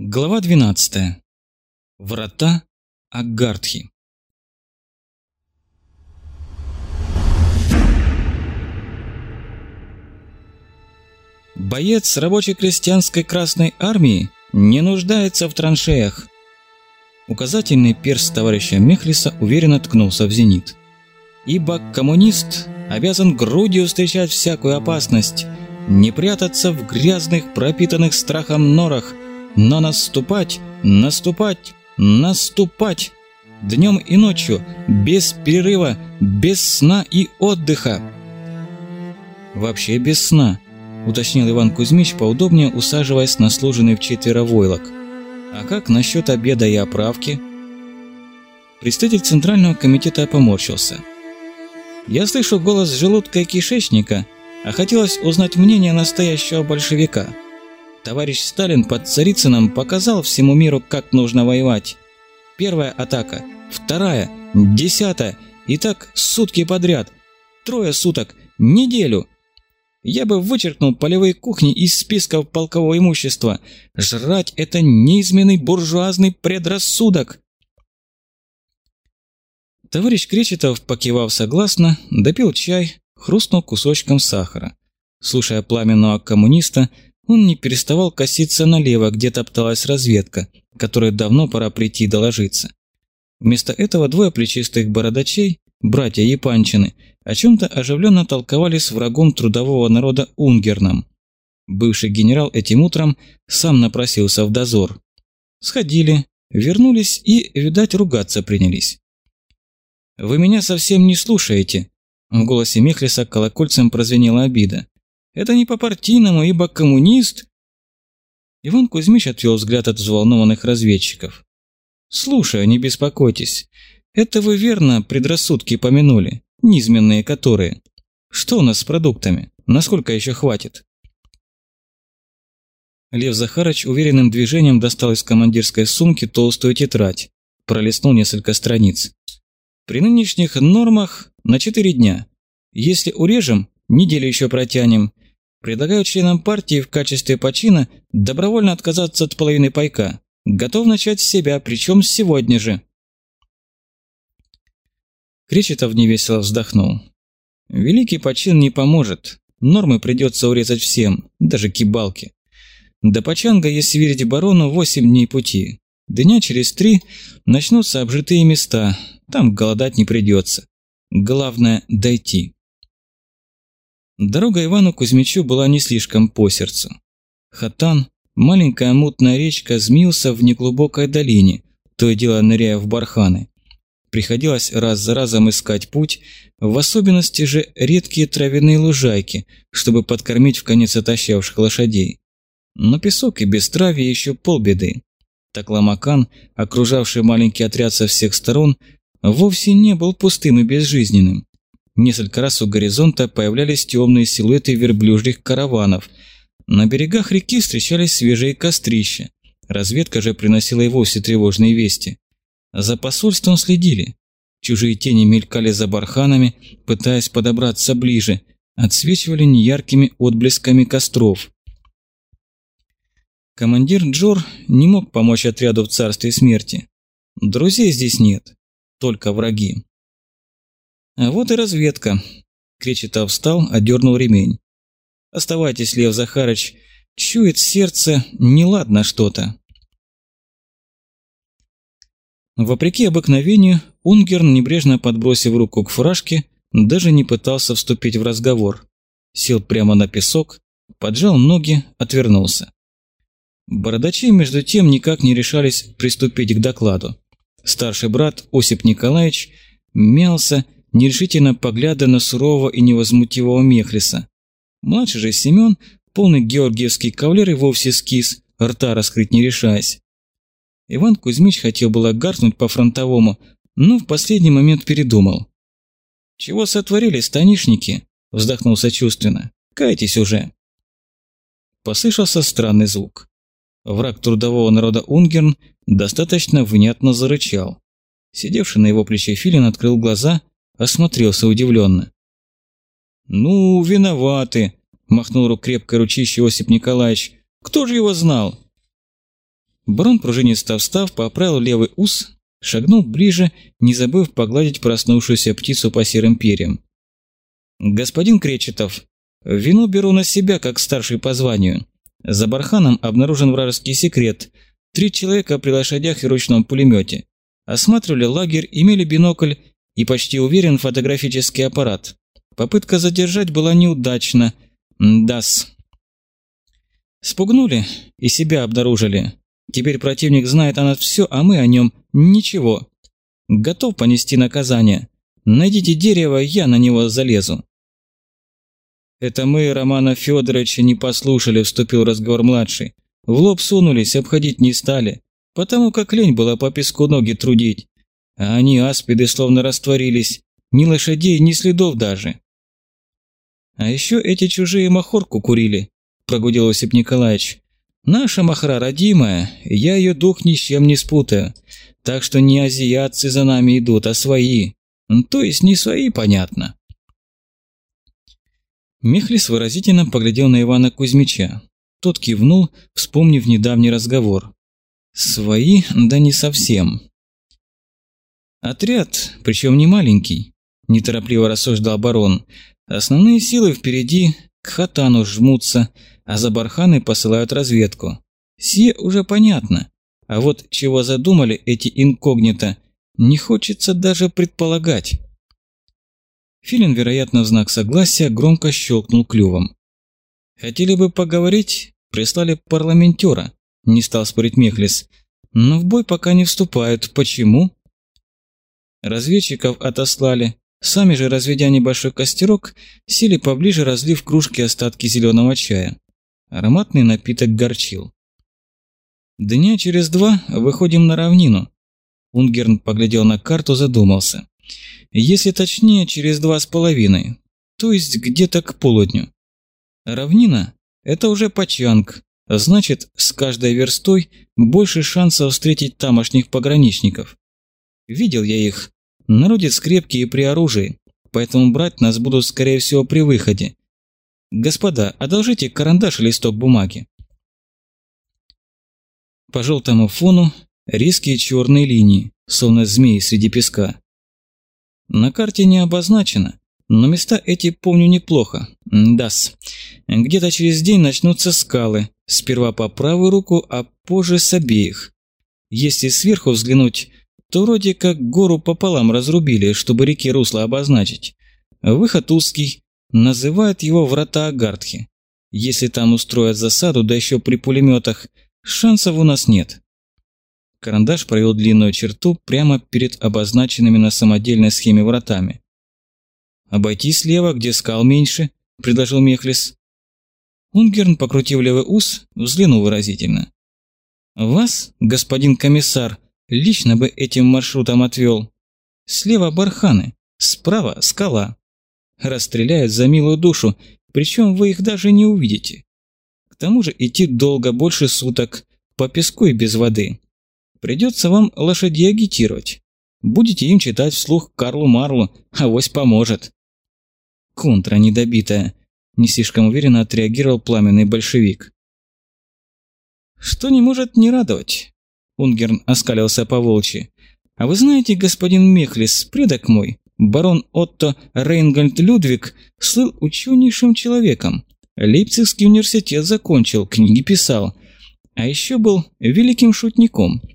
Глава 12. Врата Аггартхи. Боец рабоче-крестьянской Красной Армии не нуждается в траншеях. Указательный перст товарища Мехлиса уверенно ткнулся в зенит. Ибо коммунист обязан грудью встречать всякую опасность, не прятаться в грязных, пропитанных страхом норах – но наступать, наступать, наступать. Днем и ночью, без перерыва, без сна и отдыха. Вообще без сна, уточнил Иван Кузьмич, поудобнее усаживаясь на сложенный в четверо войлок. А как насчет обеда и оправки? Представитель Центрального комитета поморщился. Я слышу голос желудка и кишечника, а хотелось узнать мнение настоящего большевика. Товарищ Сталин под Царицыным показал всему миру, как нужно воевать. Первая атака, вторая, десятая, и так сутки подряд. Трое суток, неделю. Я бы вычеркнул полевые кухни из списков полкового имущества. Жрать – это неизменный буржуазный предрассудок. Товарищ Кречетов, покивав согласно, допил чай, хрустнул кусочком сахара. Слушая пламенного коммуниста, он не переставал коситься налево, где топталась разведка, которой давно пора прийти доложиться. Вместо этого двое плечистых бородачей, братья Япанчины, о чем-то оживленно толковали с врагом трудового народа Унгерном. Бывший генерал этим утром сам напросился в дозор. Сходили, вернулись и, видать, ругаться принялись. «Вы меня совсем не слушаете», – в голосе Мехлиса колокольцем прозвенела обида. Это не по-партийному, ибо коммунист...» Иван Кузьмич отвел взгляд от взволнованных разведчиков. «Слушай, не беспокойтесь. Это вы верно предрассудки помянули, низменные которые. Что у нас с продуктами? Насколько еще хватит?» Лев Захарович уверенным движением достал из командирской сумки толстую тетрадь, пролистнул несколько страниц. «При нынешних нормах на 4 дня. Если урежем, неделю еще протянем. Предлагаю членам партии в качестве почина добровольно отказаться от половины пайка. Готов начать с себя, причем сегодня же. Кречетов невесело вздохнул. Великий почин не поможет. Нормы придется урезать всем, даже кибалки. До Пачанга, если верить барону, восемь дней пути. Дня через три начнутся обжитые места, там голодать не придется. Главное – дойти. Дорога Ивану Кузьмичу была не слишком по сердцу. Хатан, маленькая мутная речка, змился в неглубокой долине, то и дело ныряя в барханы. Приходилось раз за разом искать путь, в особенности же редкие травяные лужайки, чтобы подкормить в конец отощавших лошадей. Но песок и бестравие еще полбеды. Такламакан, окружавший маленький отряд со всех сторон, вовсе не был пустым и безжизненным. Несколько раз у горизонта появлялись темные силуэты верблюжьих караванов. На берегах реки встречались свежие кострища. Разведка же приносила и вовсе тревожные вести. За посольством следили. Чужие тени мелькали за барханами, пытаясь подобраться ближе, отсвечивали неяркими отблесками костров. Командир Джор не мог помочь отряду в царстве смерти. Друзей здесь нет, только враги. А вот и разведка. Кречетов встал, одернул ремень. Оставайтесь, Лев Захарыч. Чует сердце, неладно что-то. Вопреки обыкновению, Унгерн, небрежно подбросив руку к фуражке, даже не пытался вступить в разговор. Сел прямо на песок, поджал ноги, отвернулся. Бородачи, между тем, никак не решались приступить к докладу. Старший брат Осип Николаевич мялся нерешительно поглядывая на сурового и невозмутивого Мехлиса. Младший же Семен, полный георгиевский кавалер и вовсе скис, рта раскрыть не решаясь. Иван Кузьмич хотел было гаркнуть по-фронтовому, но в последний момент передумал. «Чего сотворили станишники?» – вздохнул сочувственно. «Кайтесь уже!» Послышался странный звук. Враг трудового народа Унгерн достаточно внятно зарычал. Сидевший на его плече Филин открыл глаза осмотрелся удивленно. «Ну, виноваты», – махнул рук крепкой ручище Осип Николаевич. «Кто же его знал?» Барон, пружинисто встав, поправил левый ус, шагнул ближе, не забыв погладить проснувшуюся птицу по серым перьям. «Господин Кречетов, вину беру на себя, как старший по званию. За барханом обнаружен вражеский секрет. Три человека при лошадях и ручном пулемете. Осматривали лагерь, имели бинокль и почти уверен фотографический аппарат. Попытка задержать была неудачна. Дас. Спугнули и себя обнаружили. Теперь противник знает о нас все, а мы о нем ничего. Готов понести наказание. Найдите дерево, я на него залезу. Это мы Романа Федоровича не послушали, вступил разговор младший. В лоб сунулись, обходить не стали, потому как лень была по песку ноги трудить. А они, аспиды, словно растворились, ни лошадей, ни следов даже. А еще эти чужие махорку курили, прогудел Осип Николаевич. Наша махра родимая, я ее дух ни с чем не спутаю. Так что не азиатцы за нами идут, а свои. То есть не свои, понятно. Мехлис выразительно поглядел на Ивана Кузьмича. Тот кивнул, вспомнив недавний разговор. «Свои, да не совсем». «Отряд, причем не маленький», – неторопливо рассуждал барон. «Основные силы впереди, к хатану жмутся, а за барханы посылают разведку. Сие уже понятно. А вот чего задумали эти инкогнито, не хочется даже предполагать». Филин, вероятно, в знак согласия, громко щелкнул клювом. «Хотели бы поговорить? Прислали парламентера», – не стал спорить Мехлис. «Но в бой пока не вступают. Почему?» Разведчиков отослали. Сами же, разведя небольшой костерок, сели поближе, разлив кружки остатки зеленого чая. Ароматный напиток горчил. «Дня через два выходим на равнину». Унгерн поглядел на карту, задумался. Если точнее, через два с половиной, то есть где-то к полудню. Равнина – это уже почанг, значит, с каждой верстой больше шансов встретить тамошних пограничников. Видел я их. Народец крепкий и при оружии, поэтому брать нас будут, скорее всего, при выходе. Господа, одолжите карандаш и листок бумаги. По желтому фону резкие черные линии, словно змеи среди песка. На карте не обозначено, но места эти помню неплохо. Дас. Где-то через день начнутся скалы. Сперва по правую руку, а позже с обеих. Если сверху взглянуть, то вроде как гору пополам разрубили, чтобы реки русло обозначить. Выход узкий, называют его врата Агартхи. Если там устроят засаду, да еще при пулеметах, шансов у нас нет. Карандаш провел длинную черту прямо перед обозначенными на самодельной схеме вратами. «Обойти слева, где скал меньше», – предложил Мехлис. Унгерн, покрутив левый ус, взглянул выразительно. «Вас, господин комиссар, лично бы этим маршрутом отвел. Слева барханы, справа скала. Расстреляют за милую душу, причем вы их даже не увидите. К тому же идти долго, больше суток, по песку и без воды. Придется вам лошадей агитировать. Будете им читать вслух Карлу Марлу, авось поможет. Контра недобитая. Не слишком уверенно отреагировал пламенный большевик. Что не может не радовать? Унгерн оскалился по волчьи. А вы знаете, господин Мехлис, предок мой, барон Отто Рейнгольд Людвиг, слыл ученейшим человеком. Лейпцигский университет закончил, книги писал. А еще был великим шутником –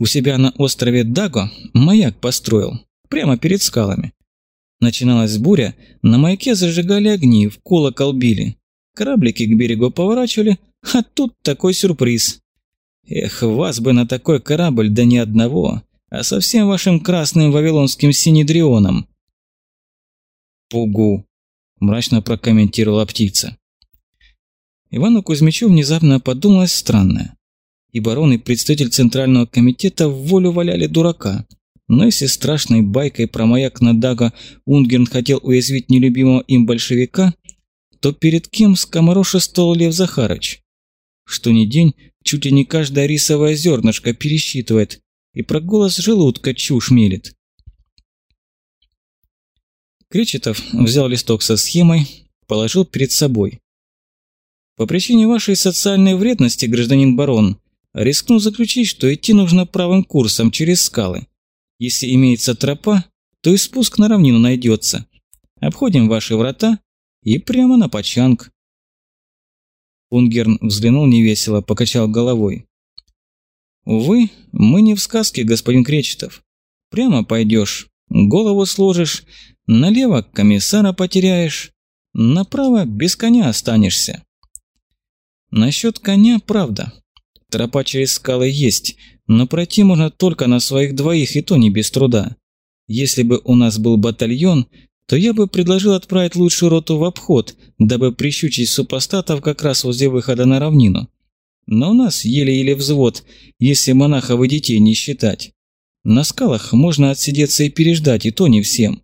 у себя на острове Даго маяк построил, прямо перед скалами. Начиналась буря, на маяке зажигали огни, в колокол били. Кораблики к берегу поворачивали, а тут такой сюрприз. Эх, вас бы на такой корабль, да не одного, а со всем вашим красным вавилонским синедрионом. Пугу, мрачно прокомментировала птица. Ивану Кузьмичу внезапно подумалось странное и барон и представитель Центрального комитета в волю валяли дурака. Но если страшной байкой про маяк на Дага Унгерн хотел уязвить нелюбимого им большевика, то перед кем скоморошествовал Лев Захарыч? Что ни день, чуть ли не каждое рисовое зернышко пересчитывает, и про голос желудка чушь мелет. Кречетов взял листок со схемой, положил перед собой. По причине вашей социальной вредности, гражданин барон, Рискну заключить, что идти нужно правым курсом через скалы. Если имеется тропа, то и спуск на равнину найдется. Обходим ваши врата и прямо на Почанг. Унгерн взглянул невесело, покачал головой. «Увы, мы не в сказке, господин Кречетов. Прямо пойдешь, голову сложишь, налево комиссара потеряешь, направо без коня останешься». Насчет коня правда. Тропа через скалы есть, но пройти можно только на своих двоих и то не без труда. Если бы у нас был батальон, то я бы предложил отправить лучшую роту в обход, дабы прищучить супостатов как раз возле выхода на равнину. Но у нас еле-еле взвод, если монахов и детей не считать. На скалах можно отсидеться и переждать, и то не всем.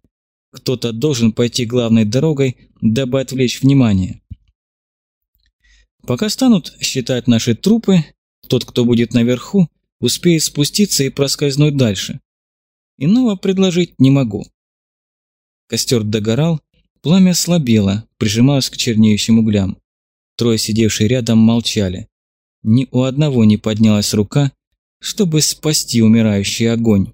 Кто-то должен пойти главной дорогой, дабы отвлечь внимание. Пока станут считать наши трупы, тот, кто будет наверху, успеет спуститься и проскользнуть дальше. Иного предложить не могу. Костер догорал, пламя слабело, прижималось к чернеющим углям. Трое, сидевшие рядом, молчали. Ни у одного не поднялась рука, чтобы спасти умирающий огонь.